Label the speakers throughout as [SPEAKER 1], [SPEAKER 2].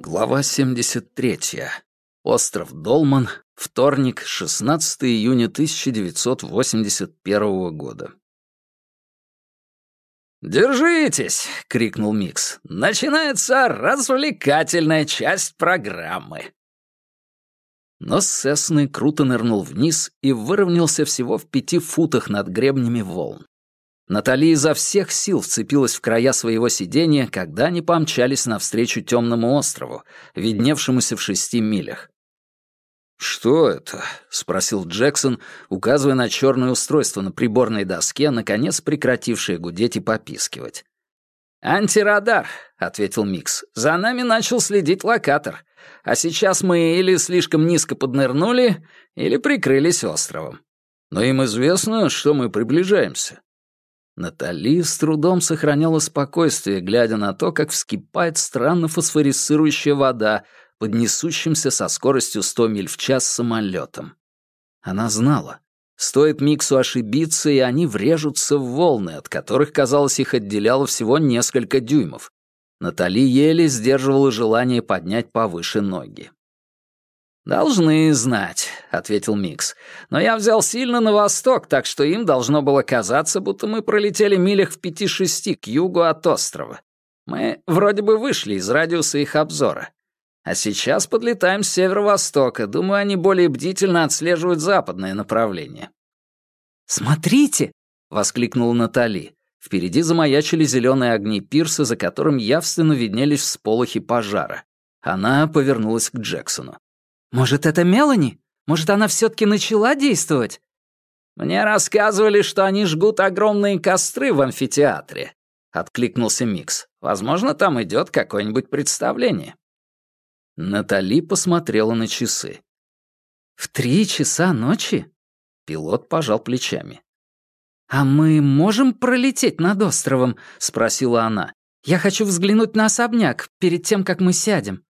[SPEAKER 1] Глава 73. Остров Долман. Вторник, 16 июня 1981 года.
[SPEAKER 2] «Держитесь!» — крикнул Микс. «Начинается развлекательная часть программы!»
[SPEAKER 1] Но Сесны круто нырнул вниз и выровнялся всего в пяти футах над гребнями волн. Натали изо всех сил вцепилась в края своего сиденья, когда они помчались навстречу темному острову, видневшемуся в шести милях.
[SPEAKER 2] «Что это?» — спросил Джексон, указывая на черное устройство на приборной доске, наконец прекратившее гудеть и попискивать. «Антирадар», — ответил Микс. «За нами начал следить локатор. А сейчас мы или слишком низко поднырнули, или прикрылись островом.
[SPEAKER 1] Но им известно, что мы приближаемся». Натали с трудом сохраняла спокойствие, глядя на то, как вскипает странно фосфорисцирующая вода под несущимся со скоростью 100 миль в час самолетом. Она знала, стоит Миксу ошибиться, и они врежутся в волны, от которых, казалось, их отделяло всего несколько дюймов. Натали еле сдерживала желание поднять повыше ноги.
[SPEAKER 2] «Должны знать», — ответил Микс. «Но я взял сильно на восток, так что им должно было казаться, будто мы пролетели милях в пяти-шести к югу от острова. Мы вроде бы вышли из радиуса их обзора. А сейчас подлетаем с северо-востока. Думаю, они более бдительно отслеживают западное направление».
[SPEAKER 1] «Смотрите!» — воскликнула Натали. Впереди замаячили зеленые огни пирса, за которым явственно виднелись всполохи пожара. Она повернулась к Джексону.
[SPEAKER 3] «Может, это Мелани? Может, она все-таки начала действовать?»
[SPEAKER 2] «Мне рассказывали, что они жгут огромные костры в амфитеатре», — откликнулся Микс. «Возможно, там идет какое-нибудь представление».
[SPEAKER 1] Натали посмотрела на часы.
[SPEAKER 3] «В три часа ночи?»
[SPEAKER 1] Пилот пожал плечами.
[SPEAKER 3] «А мы можем пролететь над островом?» — спросила она. «Я хочу взглянуть на особняк перед тем, как мы сядем».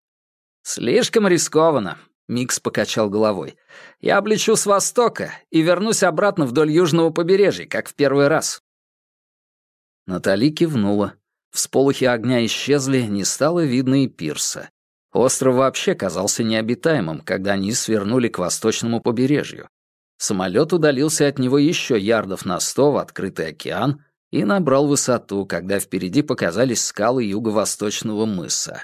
[SPEAKER 2] «Слишком рискованно. Микс покачал головой. «Я облечу с востока и вернусь обратно вдоль южного побережья, как в первый раз».
[SPEAKER 1] Натали кивнула. Всполохи огня исчезли, не стало видно и пирса. Остров вообще казался необитаемым, когда они свернули к восточному побережью. Самолет удалился от него еще ярдов на сто в открытый океан и набрал высоту, когда впереди показались скалы юго-восточного мыса.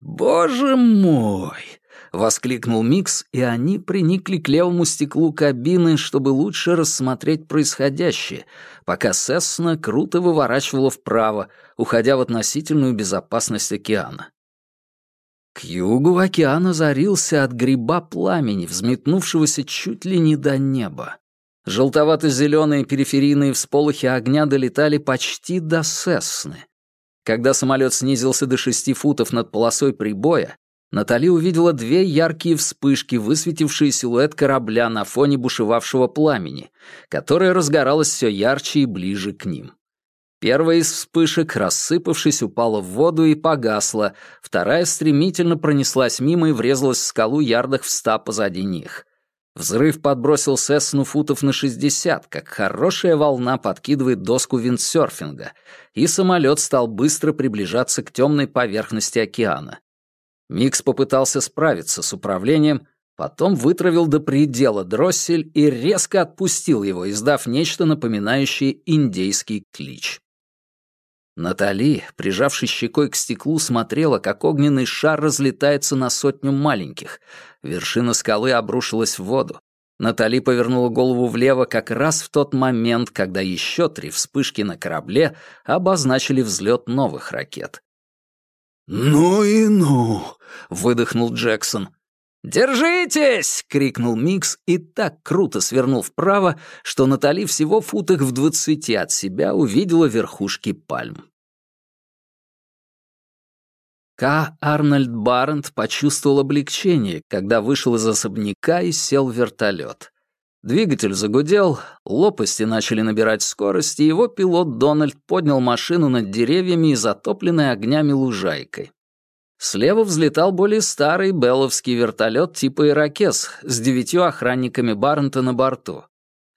[SPEAKER 1] «Боже мой!» Воскликнул Микс, и они приникли к левому стеклу кабины, чтобы лучше рассмотреть происходящее, пока Сессна круто выворачивала вправо, уходя в относительную безопасность океана. К югу океан озарился от гриба пламени, взметнувшегося чуть ли не до неба. Желтовато-зеленые периферийные всполохи огня долетали почти до Сесны. Когда самолет снизился до шести футов над полосой прибоя, Натали увидела две яркие вспышки, высветившие силуэт корабля на фоне бушевавшего пламени, которое разгоралось все ярче и ближе к ним. Первая из вспышек, рассыпавшись, упала в воду и погасла, вторая стремительно пронеслась мимо и врезалась в скалу ярдах в ста позади них. Взрыв подбросил Сесну футов на шестьдесят, как хорошая волна подкидывает доску виндсерфинга, и самолет стал быстро приближаться к темной поверхности океана. Микс попытался справиться с управлением, потом вытравил до предела дроссель и резко отпустил его, издав нечто напоминающее индейский клич. Натали, прижавшись щекой к стеклу, смотрела, как огненный шар разлетается на сотню маленьких. Вершина скалы обрушилась в воду. Натали повернула голову влево как раз в тот момент, когда еще три вспышки на корабле обозначили взлет новых ракет.
[SPEAKER 2] «Ну и ну!» — выдохнул Джексон. «Держитесь!» — крикнул Микс и так круто свернул вправо, что Натали всего футах в двадцати от себя увидела верхушки пальм.
[SPEAKER 1] К. Арнольд Барент почувствовал облегчение, когда вышел из особняка и сел в вертолет. Двигатель загудел, лопасти начали набирать скорость, и его пилот Дональд поднял машину над деревьями и затопленной огнями лужайкой. Слева взлетал более старый белловский вертолет типа «Иракес» с девятью охранниками Барнта на борту.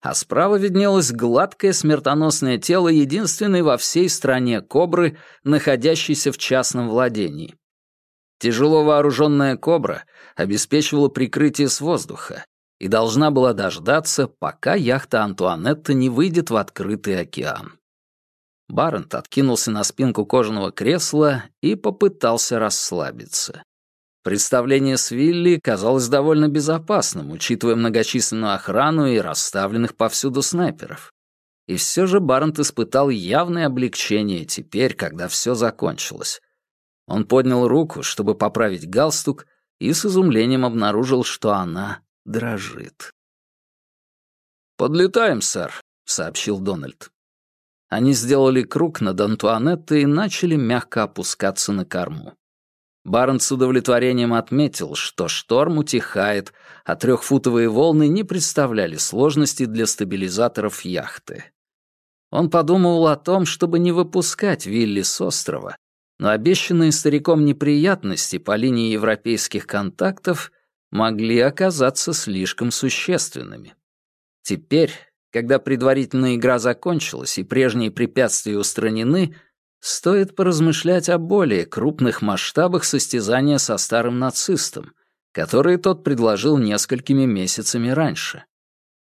[SPEAKER 1] а справа виднелось гладкое смертоносное тело единственной во всей стране кобры, находящейся в частном владении. Тяжело вооруженная кобра обеспечивала прикрытие с воздуха и должна была дождаться, пока яхта Антуанетта не выйдет в открытый океан. Барент откинулся на спинку кожаного кресла и попытался расслабиться. Представление с Вилли казалось довольно безопасным, учитывая многочисленную охрану и расставленных повсюду снайперов. И все же Барент испытал явное облегчение теперь, когда все закончилось. Он поднял руку, чтобы поправить галстук, и с изумлением обнаружил, что она дрожит. «Подлетаем, сэр», — сообщил Дональд. Они сделали круг над Антуанеттой и начали мягко опускаться на корму. Барн с удовлетворением отметил, что шторм утихает, а трехфутовые волны не представляли сложности для стабилизаторов яхты. Он подумывал о том, чтобы не выпускать Вилли с острова, но обещанные стариком неприятности по линии европейских контактов могли оказаться слишком существенными. Теперь, когда предварительная игра закончилась и прежние препятствия устранены, стоит поразмышлять о более крупных масштабах состязания со старым нацистом, которые тот предложил несколькими месяцами раньше.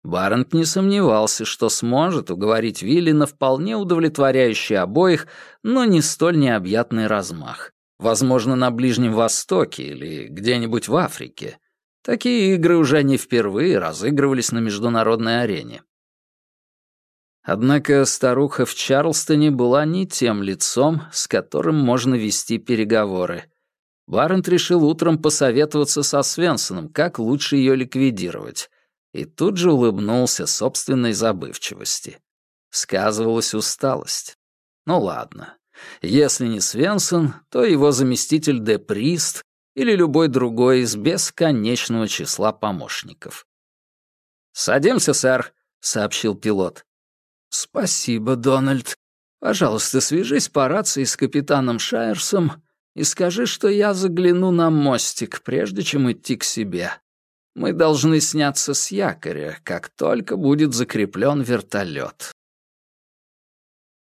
[SPEAKER 1] Барент не сомневался, что сможет уговорить Вилли на вполне удовлетворяющий обоих, но не столь необъятный размах. Возможно, на Ближнем Востоке или где-нибудь в Африке. Такие игры уже не впервые разыгрывались на международной арене. Однако старуха в Чарлстоне была не тем лицом, с которым можно вести переговоры. Барент решил утром посоветоваться со Свенсоном, как лучше ее ликвидировать, и тут же улыбнулся собственной забывчивости. Сказывалась усталость. Ну ладно. Если не Свенсон, то его заместитель Деприст или любой другой из бесконечного числа помощников. «Садимся, сэр», — сообщил пилот. «Спасибо, Дональд. Пожалуйста, свяжись по рации с капитаном Шайерсом и скажи, что я загляну на мостик, прежде чем идти к себе. Мы должны сняться с якоря, как только будет закреплен вертолет.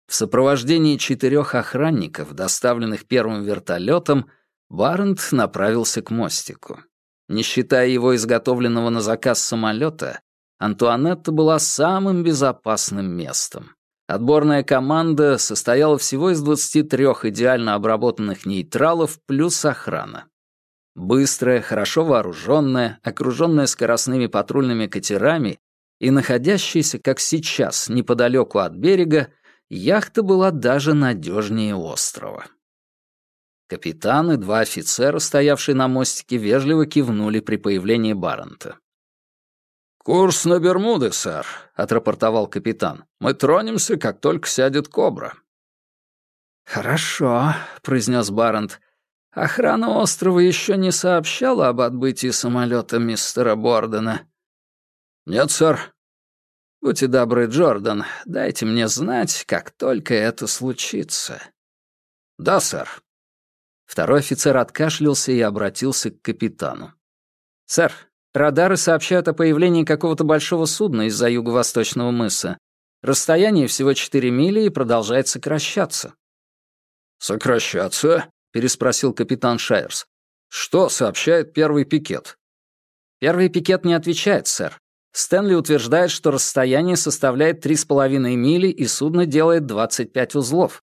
[SPEAKER 1] В сопровождении четырех охранников, доставленных первым вертолетом, Барент направился к мостику. Не считая его изготовленного на заказ самолета, Антуанетта была самым безопасным местом. Отборная команда состояла всего из 23 идеально обработанных нейтралов плюс охрана. Быстрая, хорошо вооруженная, окруженная скоростными патрульными катерами и находящаяся, как сейчас, неподалеку от берега, яхта была даже надежнее острова. Капитан и два офицера, стоявшие на мостике, вежливо кивнули при появлении Баррента. «Курс на Бермуды, сэр», — отрапортовал капитан. «Мы тронемся, как только сядет кобра».
[SPEAKER 3] «Хорошо», — произнес Баррент. «Охрана острова еще не сообщала об отбытии самолета мистера Бордена?»
[SPEAKER 1] «Нет, сэр».
[SPEAKER 3] «Будьте добры, Джордан, дайте мне знать, как только это случится».
[SPEAKER 1] «Да, сэр».
[SPEAKER 3] Второй офицер откашлялся и обратился к капитану. «Сэр, Радары сообщают о появлении какого-то большого судна из-за юго-восточного мыса. Расстояние всего 4 мили и продолжает сокращаться.
[SPEAKER 1] «Сокращаться?» — переспросил капитан Шайерс. «Что сообщает первый пикет?»
[SPEAKER 3] «Первый пикет не отвечает, сэр. Стэнли утверждает, что расстояние составляет 3,5 мили и судно делает 25 узлов».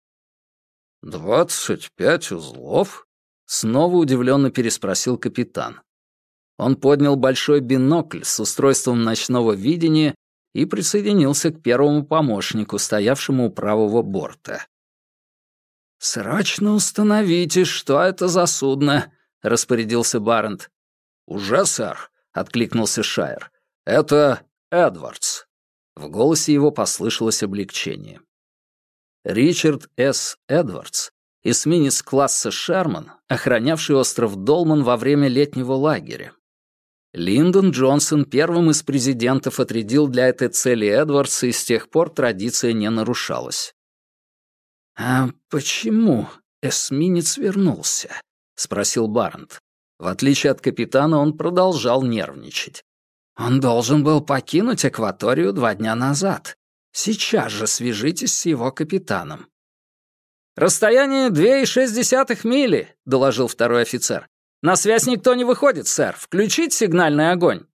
[SPEAKER 1] «Двадцать пять узлов?»
[SPEAKER 3] — снова удивленно переспросил капитан. Он поднял большой бинокль с устройством ночного видения и присоединился к первому помощнику, стоявшему у правого борта. «Срочно установите, что это за судно», — распорядился Барент.
[SPEAKER 1] «Уже, сэр», — откликнулся Шайер. «Это Эдвардс». В голосе его послышалось облегчение. Ричард С. Эдвардс, эсминец класса «Шерман», охранявший остров Долман во время летнего лагеря. Линдон Джонсон первым из президентов отрядил для этой цели Эдвардса, и с тех пор традиция не нарушалась.
[SPEAKER 3] «А почему эсминец вернулся?» — спросил Барнт.
[SPEAKER 1] В отличие от капитана, он продолжал нервничать.
[SPEAKER 3] Он должен был покинуть акваторию два дня назад. Сейчас же свяжитесь с его капитаном».
[SPEAKER 2] «Расстояние две и шесть десятых мили», — доложил второй офицер. «На связь никто не выходит, сэр. Включить сигнальный огонь».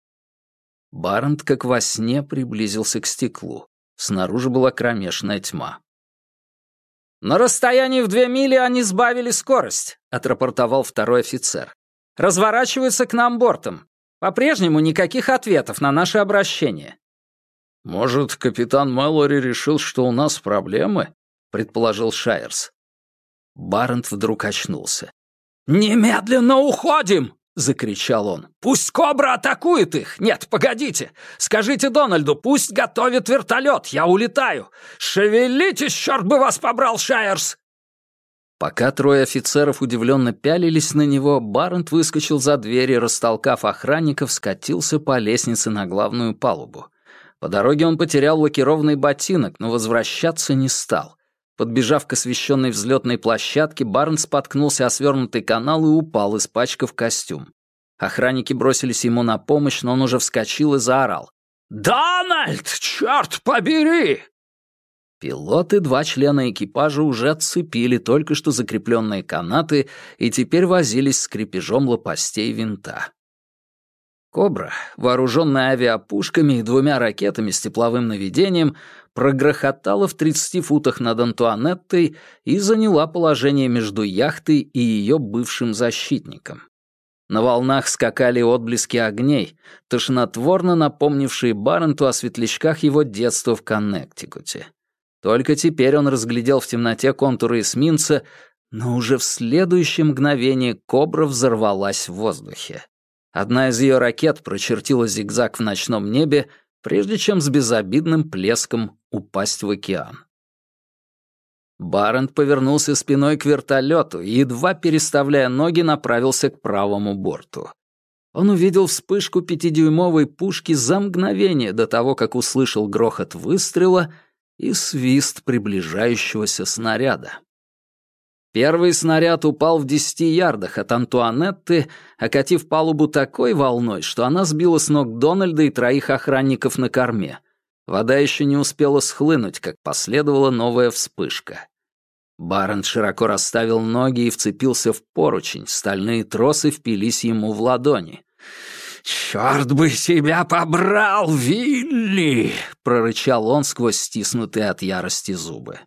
[SPEAKER 1] Барнт, как во сне, приблизился к стеклу. Снаружи была кромешная тьма.
[SPEAKER 2] «На расстоянии в две мили они сбавили скорость», — отрапортовал второй офицер. «Разворачиваются к нам бортом. По-прежнему никаких ответов на наше обращение».
[SPEAKER 1] «Может, капитан Мэллори решил, что у нас проблемы?» — предположил Шайерс. Барент вдруг очнулся.
[SPEAKER 2] «Немедленно уходим!» — закричал он. «Пусть Кобра атакует их! Нет, погодите! Скажите Дональду, пусть готовит вертолет! Я улетаю! Шевелитесь, черт бы вас побрал, Шайерс!»
[SPEAKER 1] Пока трое офицеров удивленно пялились на него, Барент выскочил за дверь и, растолкав охранников, скатился по лестнице на главную палубу. По дороге он потерял лакированный ботинок, но возвращаться не стал. Подбежав к освещенной взлетной площадке, Барн споткнулся о свернутый канал и упал, испачкав костюм. Охранники бросились ему на помощь, но он уже вскочил и заорал.
[SPEAKER 2] «Дональд, черт побери!»
[SPEAKER 1] Пилот и два члена экипажа уже отцепили только что закрепленные канаты и теперь возились с крепежом лопастей винта. «Кобра», вооруженная авиапушками и двумя ракетами с тепловым наведением, прогрохотала в 30 футах над Антуанеттой и заняла положение между яхтой и ее бывшим защитником. На волнах скакали отблески огней, тошнотворно напомнившие Барренту о светлячках его детства в Коннектикуте. Только теперь он разглядел в темноте контуры эсминца, но уже в следующее мгновение кобра взорвалась в воздухе. Одна из ее ракет прочертила зигзаг в ночном небе, прежде чем с безобидным плеском упасть в океан. Барент повернулся спиной к вертолету и, едва переставляя ноги, направился к правому борту. Он увидел вспышку пятидюймовой пушки за мгновение до того, как услышал грохот выстрела и свист приближающегося снаряда. Первый снаряд упал в десяти ярдах от Антуанетты, окатив палубу такой волной, что она сбила с ног Дональда и троих охранников на корме. Вода еще не успела схлынуть, как последовала новая вспышка. Барент широко расставил ноги и вцепился в поручень, стальные тросы впились ему в ладони.
[SPEAKER 2] «Черт бы тебя побрал, Вилли!» — прорычал он сквозь стиснутые от ярости зубы.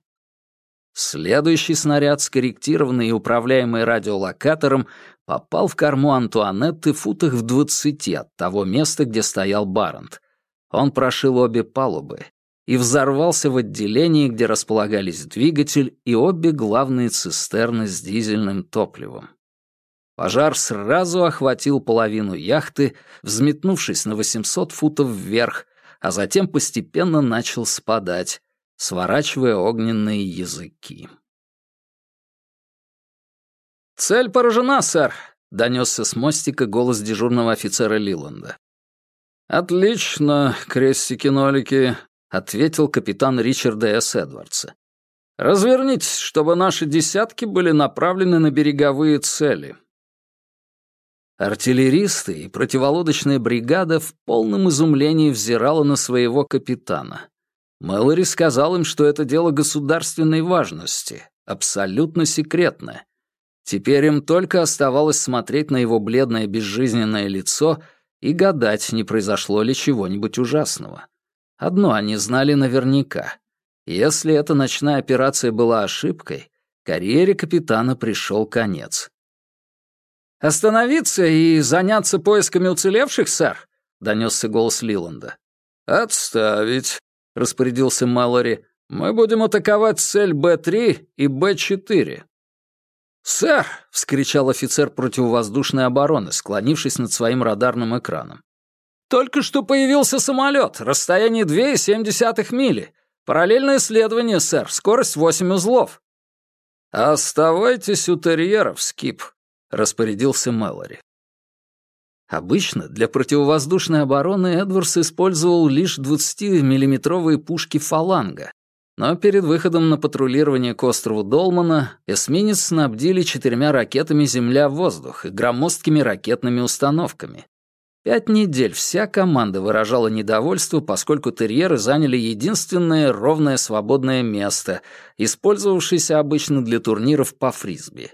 [SPEAKER 1] Следующий снаряд, скорректированный и управляемый радиолокатором, попал в корму Антуанетты футах в двадцати от того места, где стоял Барант. Он прошил обе палубы и взорвался в отделении, где располагались двигатель и обе главные цистерны с дизельным топливом. Пожар сразу охватил половину яхты, взметнувшись на 800 футов вверх, а затем постепенно начал спадать, сворачивая огненные языки.
[SPEAKER 2] «Цель поражена, сэр», — донесся с мостика голос дежурного офицера Лиланда.
[SPEAKER 3] «Отлично, крестики-нолики», — ответил капитан Ричарда С. Эдвардса. «Развернитесь, чтобы наши десятки были направлены на береговые цели». Артиллеристы и противолодочная бригада в полном изумлении взирала на своего капитана. Мэлори сказал им, что это дело государственной важности, абсолютно секретное. Теперь им только оставалось смотреть на его бледное безжизненное лицо и гадать, не произошло ли чего-нибудь ужасного. Одно они знали наверняка. Если эта ночная операция была ошибкой, карьере капитана пришел конец.
[SPEAKER 2] «Остановиться и заняться поисками уцелевших, сэр?» — донесся голос Лиланда.
[SPEAKER 3] «Отставить», распорядился Маллори, мы будем атаковать цель Б-3 и Б-4.
[SPEAKER 2] «Сэр!» — вскричал офицер противовоздушной обороны, склонившись над своим радарным экраном. «Только что появился самолет, расстояние 2,7 мили. Параллельное следование, сэр, скорость 8 узлов».
[SPEAKER 3] «Оставайтесь у терьеров, Скип», — распорядился Мэлори.
[SPEAKER 1] Обычно для противовоздушной обороны Эдвардс использовал лишь 20-миллиметровые пушки «Фаланга», но перед выходом на патрулирование к острову Долмана эсминец снабдили четырьмя ракетами «Земля-воздух» и громоздкими ракетными установками. Пять недель вся команда выражала недовольство, поскольку терьеры заняли единственное ровное свободное место, использовавшееся обычно для турниров по фрисби.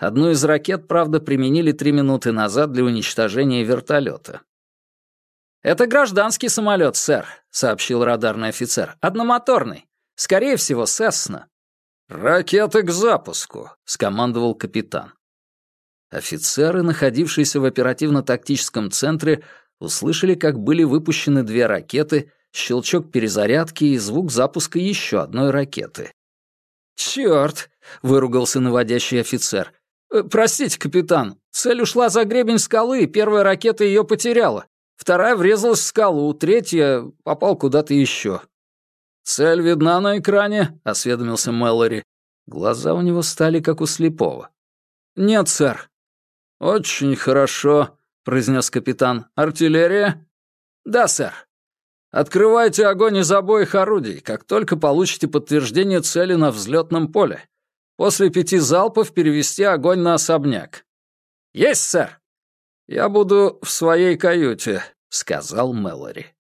[SPEAKER 1] Одну из ракет, правда, применили три минуты назад для уничтожения вертолета. «Это гражданский самолет, сэр», — сообщил радарный офицер. «Одномоторный. Скорее всего, Сесна».
[SPEAKER 2] «Ракеты к запуску», — скомандовал капитан.
[SPEAKER 1] Офицеры, находившиеся в оперативно-тактическом центре, услышали, как были выпущены две ракеты, щелчок перезарядки и звук запуска еще одной ракеты. «Чёрт!» — выругался наводящий офицер. «Э, «Простите, капитан, цель ушла за гребень скалы, и первая ракета ее потеряла. Вторая врезалась в скалу, третья попал куда-то еще».
[SPEAKER 2] «Цель видна на экране?» — осведомился Мэллори.
[SPEAKER 1] Глаза у него стали как у слепого.
[SPEAKER 2] «Нет, сэр». «Очень хорошо», — произнес капитан. «Артиллерия?»
[SPEAKER 1] «Да, сэр».
[SPEAKER 2] «Открывайте огонь из обоих орудий, как только получите подтверждение цели на взлетном поле. После пяти залпов перевести огонь на особняк».
[SPEAKER 1] «Есть, сэр!»
[SPEAKER 2] «Я буду в своей каюте», —
[SPEAKER 1] сказал Мэлори.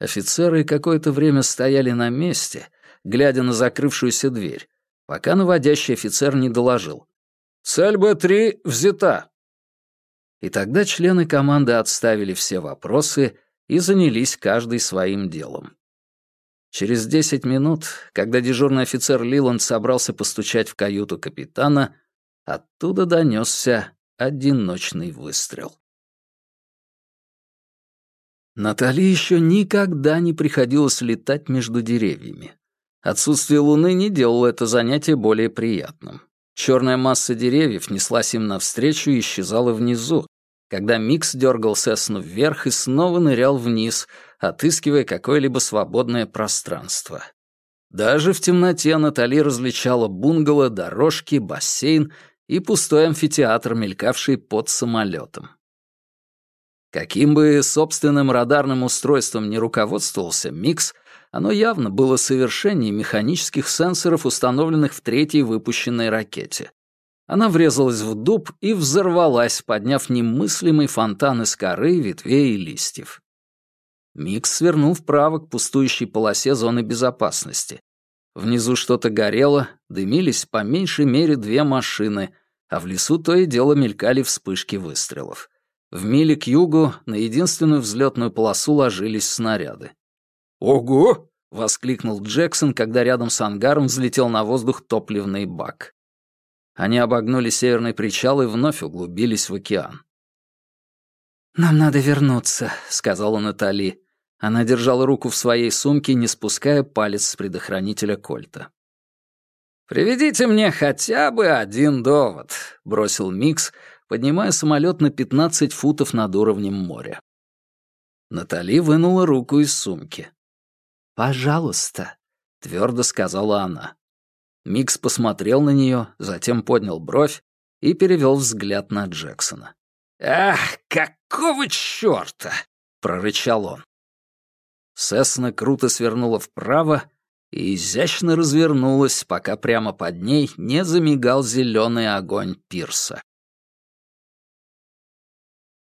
[SPEAKER 1] Офицеры какое-то время стояли на месте, глядя на закрывшуюся дверь, пока наводящий офицер не доложил.
[SPEAKER 2] «Цель Б-3 взята».
[SPEAKER 1] И тогда члены команды отставили все вопросы и занялись каждый своим делом. Через десять минут, когда дежурный офицер Лиланд собрался постучать в каюту капитана, оттуда донесся одиночный выстрел. Натали еще никогда не приходилось летать между деревьями. Отсутствие луны не делало это занятие более приятным. Черная масса деревьев неслась им навстречу и исчезала внизу, когда Микс дергал Сесну вверх и снова нырял вниз, отыскивая какое-либо свободное пространство. Даже в темноте Натали различала бунгало, дорожки, бассейн и пустой амфитеатр, мелькавший под самолетом. Каким бы собственным радарным устройством ни руководствовался Микс, оно явно было совершеннее механических сенсоров, установленных в третьей выпущенной ракете. Она врезалась в дуб и взорвалась, подняв немыслимый фонтан из коры, ветвей и листьев. Микс свернул вправо к пустующей полосе зоны безопасности. Внизу что-то горело, дымились по меньшей мере две машины, а в лесу то и дело мелькали вспышки выстрелов. В миле к югу на единственную взлетную полосу ложились снаряды.
[SPEAKER 2] «Ого!»
[SPEAKER 1] — воскликнул Джексон, когда рядом с ангаром взлетел на воздух топливный бак. Они обогнули северный причал и вновь углубились в океан. «Нам надо вернуться», — сказала Натали. Она держала руку в своей сумке, не спуская палец с предохранителя кольта.
[SPEAKER 2] «Приведите мне хотя бы один довод», — бросил Микс, поднимая самолет на 15 футов над уровнем моря.
[SPEAKER 1] Натали вынула руку из сумки. «Пожалуйста», — твердо сказала она. Микс посмотрел на нее, затем поднял бровь и перевел взгляд на Джексона.
[SPEAKER 2] «Ах, какого чёрта!» — прорычал он.
[SPEAKER 1] Сесна круто свернула вправо и изящно развернулась, пока прямо под ней не замигал зеленый огонь пирса.